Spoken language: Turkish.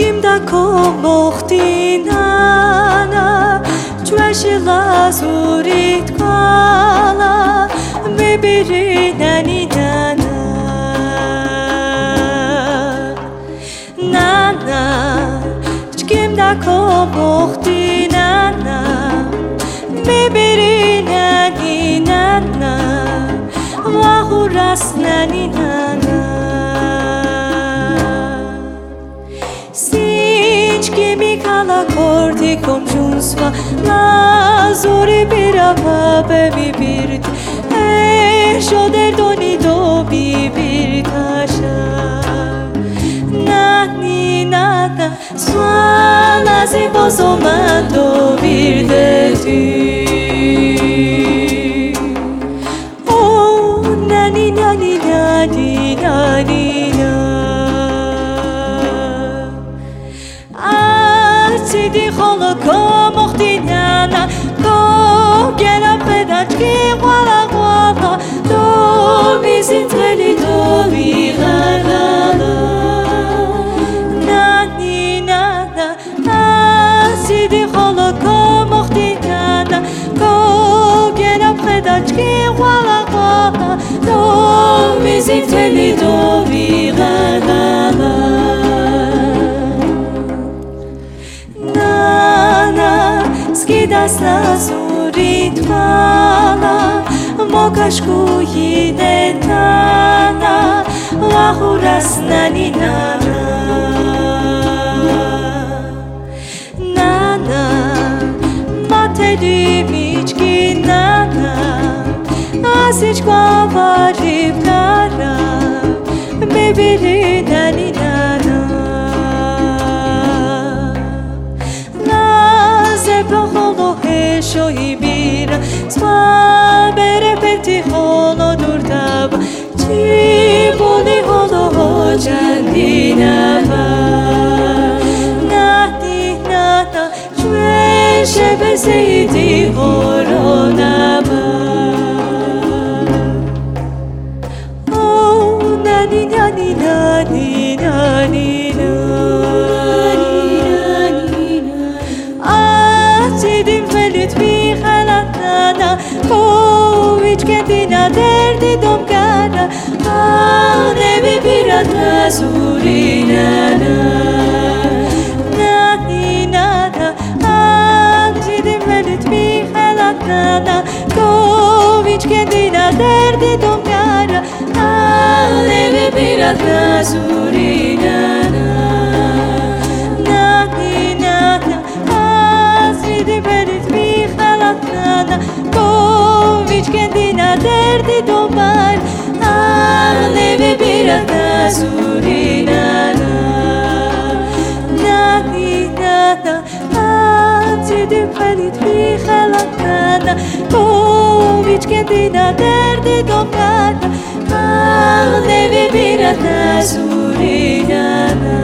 kimda komohtinana Çveşila zurit kala Bebiri nanidana Nana Çkimda komohtinana Bebiri naninana Vahurasnanina komşunsva Lazuri bir apabe bibirdi Eşo derdoni do bibir taşa. Nani nada Suana zibo zomando bir derdi Oh nani nani nani nani sidihong ko mortignana ko gela predat ki wala wala do visitreli do virana wala wala do do lazurit mala, mokashku yine nana, lahuras nani nana. Nana, materi miçki nana, aziç kavarip دیر سوال بره پتی خالا دورتب چی بودی خالا ها چندی نبا نه دی چه نه چون سیدی خورا გოვიჩკედი ნადერდი დომკარა ალნები პირადა ზურინანა ნაინანა ანჯიდი მელით მიხელანა გოვიჩკედი ნადერდი დომკარა ალნები პირადა ზურინანა ნევე ბერადა ზურინანა ნაკიტათა აციდე ფელით მიხალაკათა გოვიჩკედინა დერდი დოკათა აღნევე ბერადა ზურინანა